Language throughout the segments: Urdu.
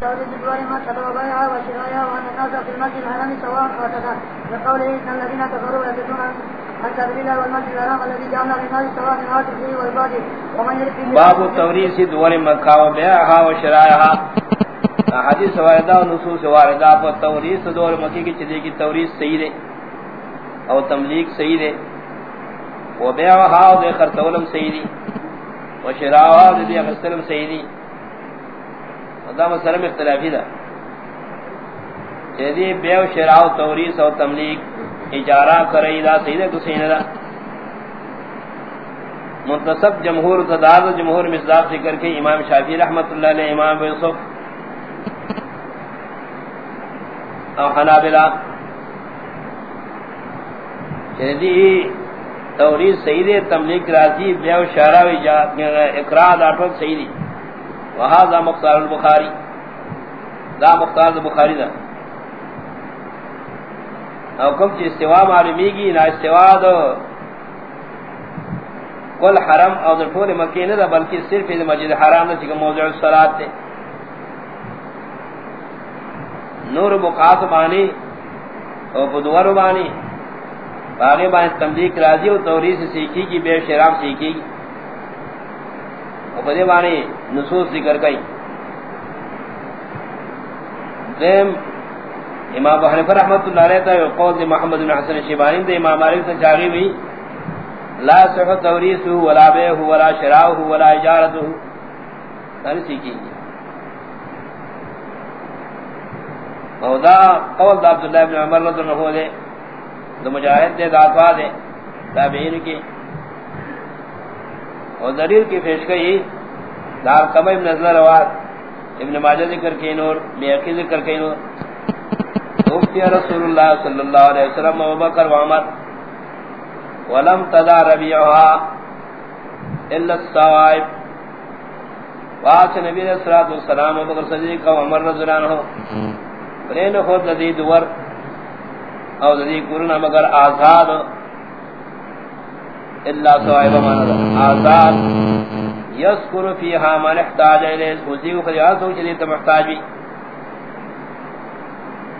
توريث الدول ما كتب بيعها وشرايها وأن الناس في المسجد الحرام سواء وكذا. لقوله إن الذين كفروا يصدون عن سبيل الله والمسجد الحرام الذي جعلنا للناس سواء من هذا فيه والباطل ومن يرد فيه باب التوريث دول مكة وبيعها وشرايها حدیث واردہ و نصوص واردہ پر توریث دور مکی کی چلے کی توریث صحیح ہے اور صحیح ہے. وہ بیعها و دے خرطولم صحیح دی. و شراها و دے خرطولم صحیح دی. دا مسلم اختلافی دا. چیدی بیع شراء و توریث و تملیک اجارہ کرائی دا صحیح دا. کسی منتصب جمہور تداد جمہور مصداق ذکر کے امام شافی رحمت اللہ علیہ، امام یوسف او حنابلہ. چیدی توریث صحیح دے تملیک راضی بیع شراء و اقرار داٹوک صحیح وهذا مختار البخاري. دا مختار البخاري دا او کم چی استواء معلومی گی نا استواء دو کل حرم او در طول مکی ندا بلکہ صرف دا مسجد حرام دا چکا موضوع الصلاة تے نور بقات بانی او بدور بانی باغی بانی تمدیک راضی و توریس سیکھی کی بے شرام سیکھی گی فدی بانی نصوص ذکر کئی دیم، امام حنیفہ رحمۃ اللہ علیہ تا قول دی، محمد بن حسن شیبانی دے امام مالک سے جاگی ہوئی لا صح توریث ولا بیع ولا شراء ولا اجارت ساری سیکھی گی او دا قول دا عبداللہ بن عمر رضی اللہ عنہ دے دا مجاہد دے داتوا دے تابعین کی اور دلیل کی پیش گئی دار ابن نظر روات ابن ماجہ ذکر کی نور بیعقی ذکر کی نور۔ مفتی رسول اللہ صلی اللہ علیہ وسلم و بکر و عمر۔ ولم تدا ربیعها الا السوائب واس نبی علیہ الصلوۃ والسلام و بکر صدیق و عمر رضی اللہ عنہ۔ پرین خود لذید ور او ذی قرن مگر آزاد الا سوائب من آزاد. یذکر فیها من احتاج الیہ وزی کو خیال سوچ لی تو محتاج بھی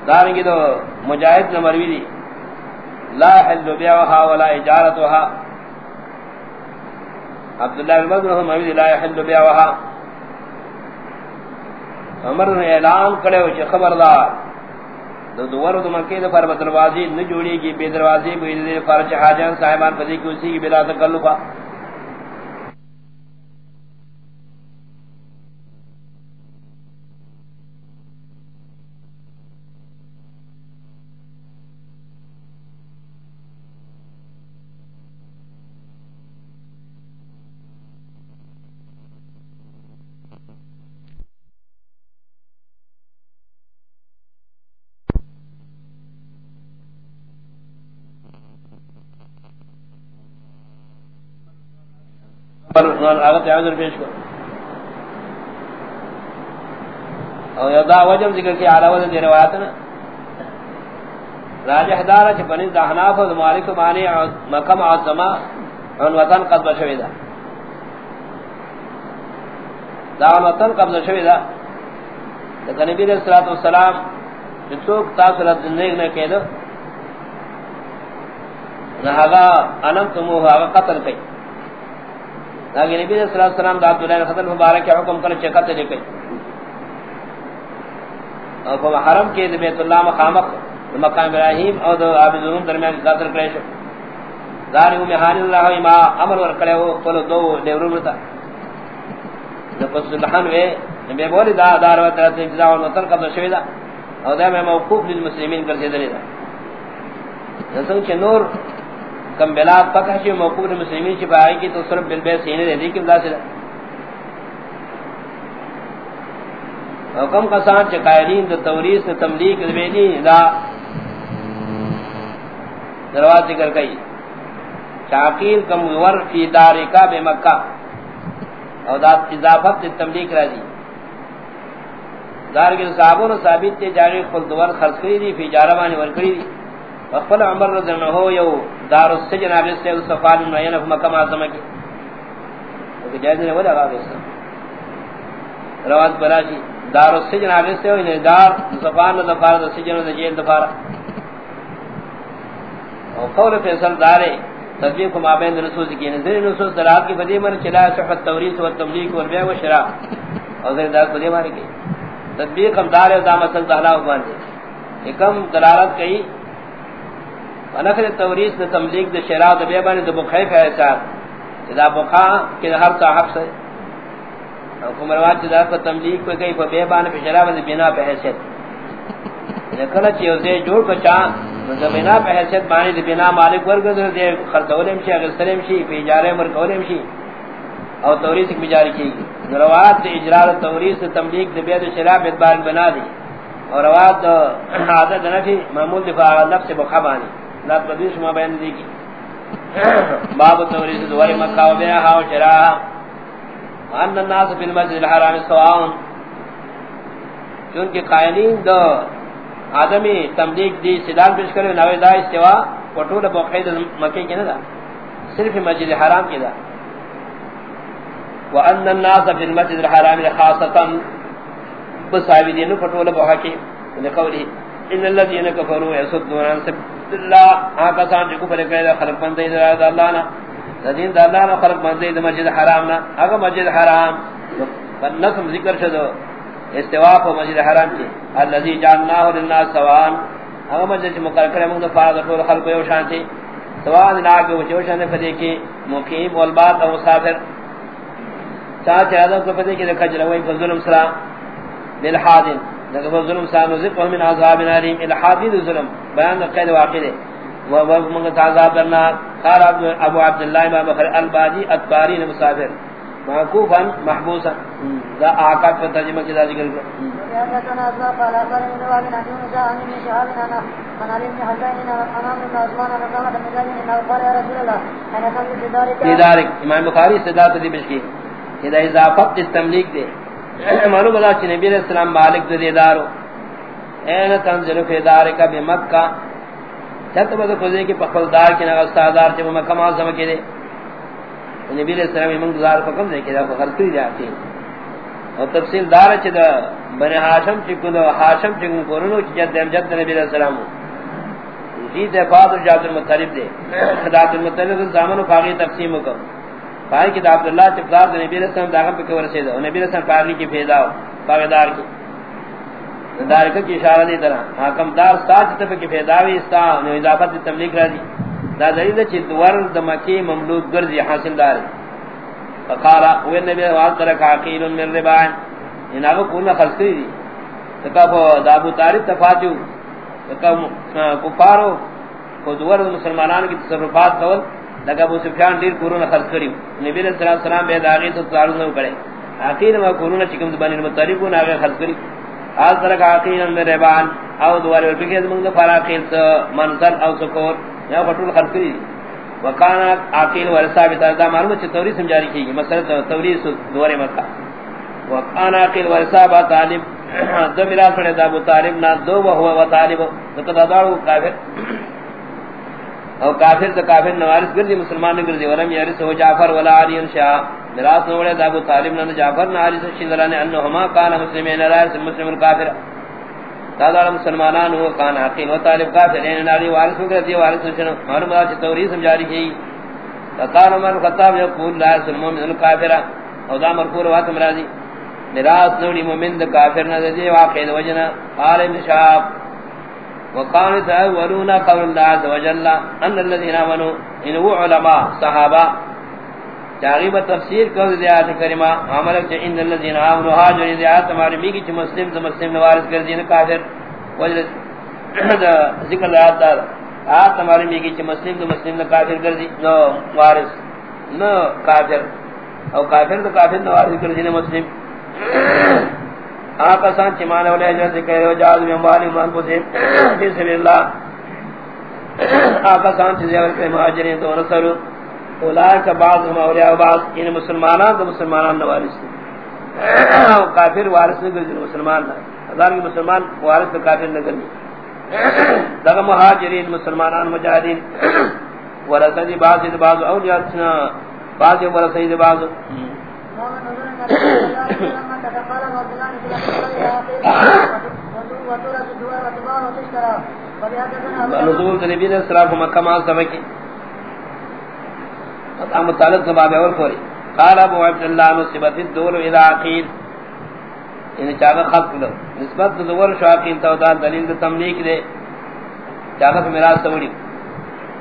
دارنگی تو مجاہد نے مروی دی. لا حل بیعها ولا اجارتها عبداللہ بن مدر مروی دی. لا حل بیعها عمر نے اعلان کرے ہو خبردار. دو دوار دو مکہ دو پر دروازے نہ جوڑی گی بے دروازے بے فرج حاجان صاحبان پدی کی اسی کی بلا تکلفہ پر آغت یعنی عذر پیش کر اور یدا وجب ذکر کی علاوہ دے روایتنا راجح دارا چھ بنی دہناف و مالک مانی مقام عظمہ ان وطن قبض شویدہ دا۔ ان وطن قبض شویدہ لیکن نبی صلی اللہ علیہ الصلوۃ والسلام چوک تاثرت زندگی نے کہہ دو نہ آگا انم تمو ہا قتل کئی لیکن نبی صلی اللہ علیہ وسلم دا عبداللہ خطر مبارک کے حکم کرنے چکت لے گئی اور کو حرم کے بیت اللہ مقامق، مقام ابراہیم اور دو عابد ظلم درمیان قاتل کرے شو۔ دار ام حال اللہ ما امر ور کرے وہ تو دو دیورو متا نفس سبحان وے، نبی بولی دا دار و طرف اجزاء و وطن قبل شویدہ اور دا میں موقوف للمسلمین کر دے دا۔ نسنگ چھ نور کم بلاد پکہ چھ موقوف للمسلمین چھ بائی کی تو صرف بالبے سینے دے دی کم دا سے حکم کسان چھ قائلین دا توریس دا تملیک دا بیدی دا درواز ذکر کئی۔ شاقیل کم ور فی دارکا بے مکہ او دا اضافت تملیک را دی دار کے صحابوں ثابت تے جاری خپل دوار خرچ کری دی، فی جاربانی ور کری دی۔ خپل عمر رضی اللہ عنہ یو یعنی دار السجن ابي سے صفان معین مکہ معظمہ کی تو جائز نے ولا غاوی روایت براشی دار السجن آگے سے ہوئی دار زفان دفار دا سجن دا جیل دفار اور قول فیصل دارے تدبیق کو مابین نصوص کی یعنی نظر نصوص درات کی بدی من چلا صحت توریث و تبلیغ و بیع و شراء اور ذرا دار بدی مارے کی تدبیق ہم دار دامت سنگ دہلا حکمان دے ایکم دلالت کئی ونفر توریث دا تبلیغ دا شراء دا بیع بانی دا بخیف ہے ایسا اذا بخا کہ ہر صاحب سے۔ کمروان چیزا کو تملیغ کو کئی کو بے بان پہ شراب دے بنا پہ حیثیت۔ کلا چیز دے جوڑ کو چاہ دے بنا پہ حیثیت بانی دے بنا مالک ورگ دے خرطولیم شی، اگر شی پہ اجارے مرکولیم شی۔ او توریس ایک بجاری کی۔ گی روات دے اجرار توریس دے تملیغ دے بید شراب ادبار بنا دی اور روات دے عادت نفی، معمول دفاع نفس بخبانی لات قدیش ما بین دی کی. باب توریس دواری مکہ و بیعہ و شراہ ان الناس فی المسجد الحرام سواء. چونکہ قائلین دو آدمی تملیغ دی سدان پیش کرے نوے دا استوا پٹول بقید مکہ کی نہ دا صرف مسجد الحرام کی دا وان الناس فی المسجد الحرام خاصتا. بس عابدین پٹول بقا کی لقولی ان الذين كفروا يصدون عن سبيل الله هكذا ہاں جو کفر کرے خلق بندے اللہ نہ دین دا اللہ نہ خلق بندے دا مسجد حرام نہ اگر مسجد حرام نسم ذکر شدو، استواء پر مسجد حرام کی۔ الذي جعلناه للناس سواء۔ اگر مسجد مقرر کرے مند فرض طول خلق یو شان تھی سواء لا کے وہ جو شان فدی کی، مقیم والبات او مسافر چاہتے ادب کو پتہ کہ کجرا وہی ظلم سلام للحادن لقد ظلم سانو ذکر من عذاب ناریم. الحادن ظلم. بیان قید واقع ہے ومن تعذاب النار قال ابو عبد الله ما بخر البادي اتباري المسافر معكوفا محبوسا ذا اعقاب في ترجمه كذا ذکر يا كان اسباب قال قال من رواه عن ابن شهاب بن شهاب انا انا ابن حسين انا من عثمان رضي الله عنه قال يا رسول الله انا كنت في دارك في دارك امام بخاری استدلال دی بشکی اذا اضافت التملیک دے معلوم ہے کہ نبی علیہ السلام مالک دے دارو این تنزل فی دارک بمکہ چت بده کوزے کی پخل دار کی نغا استادار تے میں کما سم کے دے. نبی علیہ السلام من گزار حکم دے کہ دا کری جاتی اور تفصیل دار چ دا بن ہاشم چ کو ہاشم چ کو رنو چ جد جد نبی علیہ السلام. جی دے بعد جاد المطلب دے. حضرت المطلب زمان فاغی تقسیم کو پای کہ عبد اللہ چ فضاد نبی علیہ السلام داغم پہ ورسے دا نبی علیہ السلام فاغی کی پیدا فاغدار کی۔ دارک کی اشارہ دی طرح حکم دار ساتھ تف کی پیداوی استا نو اضافت تبلیغ را دی۔ دا دلیل چ دوار د مکی مملوک گرزی حاصل دار فقال او نبی واز ترک عقیل من ربان ان اگو کون خلق دی؟ تکا کو دابو طالب تفاتو تکا کفارو کو دوار مسلمانان کی تصرفات کول۔ لگا ابو سفیان دیر قرون خلق کری نبی علیہ السلام بے داغی تو تعارض نہ کرے عقیل ما قرون چکم زبان المطلب کو ناغه خلق کری حال ترک عقیل من ربان او دوار الفقید من فراقیل منزل او سکور یا بطول خلقی وکانا عقیل ورسا بیتا دا معلوم چھ توری سمجاری کی گی مثلا توری سو دوار مکہ مطلب. وکانا عقیل ورسا با طالب. دو مراز پڑے دا ابو طالب نا دو وہو و طالب دکتا دارو کافر. او کافر تو کافر نوارس گردی، مسلمان نے گردی، ورم یارس ہو جعفر ولا علی شاہ میراث نوڑے دا ابو طالب نے جعفر نے علی سے شیدلان انہما کان مسلمین رائس مسلم الکافر. دادا مسلمانان ہو، کان عقیل و طالب کافر نے ناری وارث ہو گئے وارث نے اور ما چ توری سمجھاری کی. فقال عمر خطاب یقول لا سلم من الکافر. او دا مرکور وات مرادی میراث نوڑی مومن دا کافر نہ دے واقع وجنا قال ابن شاب وقال تاولون قول الله عز وجل ان الذين امنوا ان علماء صحابہ تاغیب تفسیر کر دی آیت کریمہ عمل کہ ان الذين امنوا هاجروا دی آیت بھی کہ مسلم تو مسلم نوارث کر دین کافر وجہ ذکر آیت دا آیت ہماری بھی کہ مسلم تو مسلم نہ کافر کر دی نو وارث نو کافر. او کافر تو کافر نوارث کر دین مسلم. آقا سان چمانے والے حجرت کہے ہو جاز میں اموالی مان کو سے بسم اللہ آقا سان چیزے اگر کہ مہاجرین تو نصر اولاد کا بعض ہم اولیاء و بعض ان مسلمانان تو مسلمانان نوارس کافر وارث نگر جن مسلمان ہزار کی مسلمان وارث کافر نگر دغا مہاجرین، مسلمانان، مجاہدین۔ ورسدی بعض بعض، اولیاء بعض ورسدی بعض۔ ومن نظر النبي نزول نبی علیہ السلام کو مکہ ما سمکی ام متعلق باب اور فوری قال ابو عبد الله نسبت الدول الى عقيل. یعنی چاغه خط لو نسبت دور شاقین تو دا دلیل دا تملیک دے چاغه میراث توڑی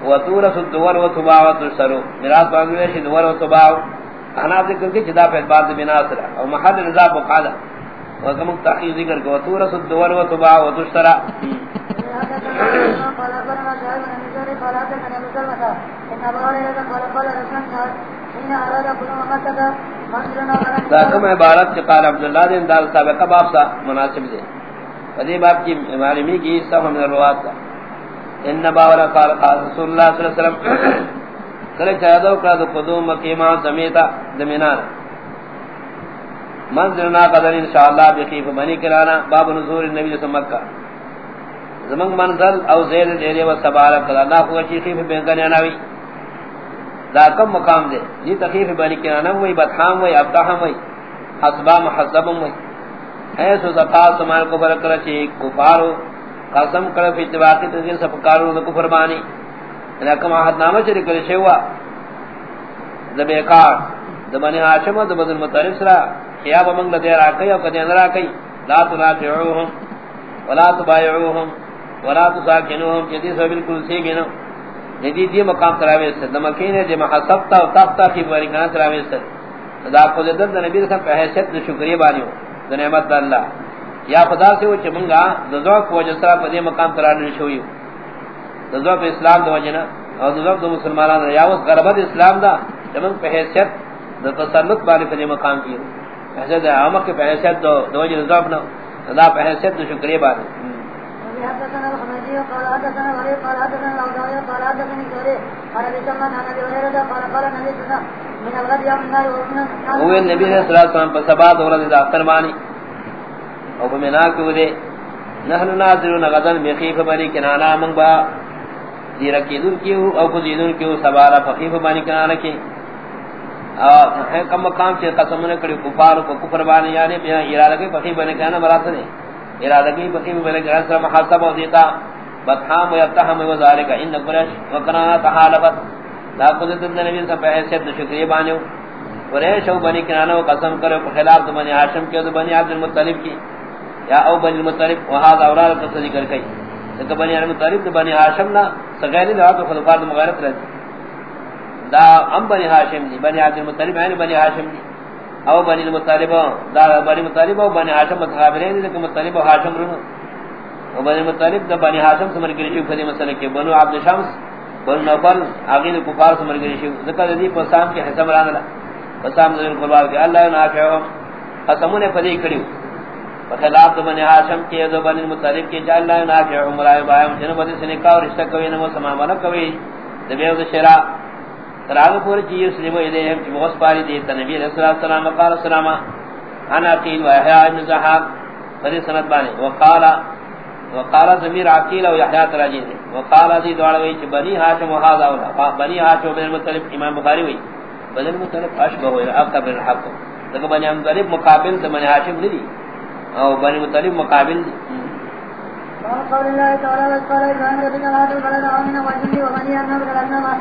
وتورث الدور وتباع وتشترى میراث باندې شي دور وتباع انا ذکر کی جدا پہ بعد بنا سرا. او محل رضا بقالا وکم تحقیق ذکر کو. تو تورث الدور وتباع وتشترى دا کم عبارت چی قال عبداللہ دین دال سابقہ باب سا مناسب دے. فدی باب کی معلومی کی صفحہ من الروات سا. ان باورا قال قال رسول اللہ صلی اللہ علیہ وسلم کلے چاہدو کرا دو قدوم مقیمان سمیتا دمینان منزلنا قدر انشاءاللہ بخیف بنی کرانا، باب نزور النبی جسم مکہ. زمان منزل او زید دیرے و سبارک قدر اللہ خوگا چی خیف بینکن یناوی دا کم مقام دے جی تخیف بنی کرانا وی بدحام وی ابتحام وی حسبا محسبم وی ایسو زقا سمان کو برکر چی کفارو، قسم کرو فی اتباقی تذکر سپکارو دا کفر بانی. انہا کم آحد نامہ چلی کلی شیوا. دا بیکار. دا بنی حاشم دا بدن مطالب سرا. خیاب منگ لدے راکی او کدین راکی. لا تنافعوهم ولا تبایعوهم ولا تساکنوهم جدی سو بالکل سیگنو ندی دی مقام تراویس سے دمکین ہے، دی محصبتا و تاقتا کی بواری کنا تراویس سے دا قدرت دا نبی رسم پہ حیثیت دا شکریہ بانیو. دا نعمت دا اللہ. یا خدا سے وہ چمنگا دا ذوق وجہ سرا پہ دی مقام تراویس شویو. ذوق اسلام دا وجہ نا اور ذوق دا مسلمانان اس غربت اسلام دا چمنگ پہ حیثیت دا تسلط پہ دی مقام کیو حیثیت دا عمق پہ حیثیت دا وجہ ذوق نا دا پہ حیثیت دا شکریہ بانی حدثنا الحمدي قال حدثنا حدثنا عن النبي صلى الله عليه وسلم من الغد يوم النار ومن وسلم پر بمنا نحن ناظرون من با دیرکیدن کیو او کو کیو سبارا فخیف بنی کنانا کی۔ ہے کم مقام سے قسم نے کڑی کفار کو کفر بانی یعنی بیا ارادہ کی فخیف بنی کنانا مراد نے ارادہ کی فخیف بنی کنانا سر محاسبہ دیتا۔ بطحام و یبتحم و ذالک، ان قرش وکنا تحالفت لا قدرت نبی سے حیثیت شکریہ بانیو۔ قریش او بنی کنانا و قسم کرے خلاف تو بنی ہاشم کے تو بنی عبد المطلب کی۔ یا او بنی المطلب وہذا اولاد کا ذکر کئی۔ کہ بنی المطلب تو بنی ہاشم نہ سغیر دا تو خلفات مغارت رہتی. دا ام بنی ہاشم دی، بنی عبد المطلب یعنی بنی ہاشم دی. او بنی المطلب، دا بنی المطلب او بنی ہاشم متقابلین دی کہ مطلب و ہاشم رنو او بنی المطلب دا بنی ہاشم سمر گری شو فدی مسئلہ کہ بنو عبد شمس، بنو نوفل آگین کفار سمر گری شو ذکر دی پسام کی حساب رانا پسام ذکر قربان کہ اللہ نافعهم قسمون فدی کڑیو بخلاف تو بنی ہاشم کے دو بنی المطلب کے جا اللہ نافعهم مرائے بائم جنو بدی سنکا اور رشتہ کوئی نمو سمامانا کوئی۔ دبیو دا شرا تراغ پوری چیز سلیمو ایدے ہم جی چی بغس پاری دیتا نبی علیہ السلام وقال السلام، انا قیل و احیاء ابن زحاق فدی سنت بانی۔ وقال وقال ضمیر عقیل و احیاء تراجی دے وقال دی دوڑوئی چی بنی ہاشم و حاضا اولا۔ بنی ہاشم و بنی المطلب امام بخاری ہوئی بنی المطلب اشبہ ہوئی اکتر بن الحق لیکن بنی المطلب مقابل تو بنی ہاشم ندی۔ او بنی مطلب مقابل دی قال الله تعالى وقال إبراهيم ربنا لا تقبل آمنا وجنبي وبني أن نبغى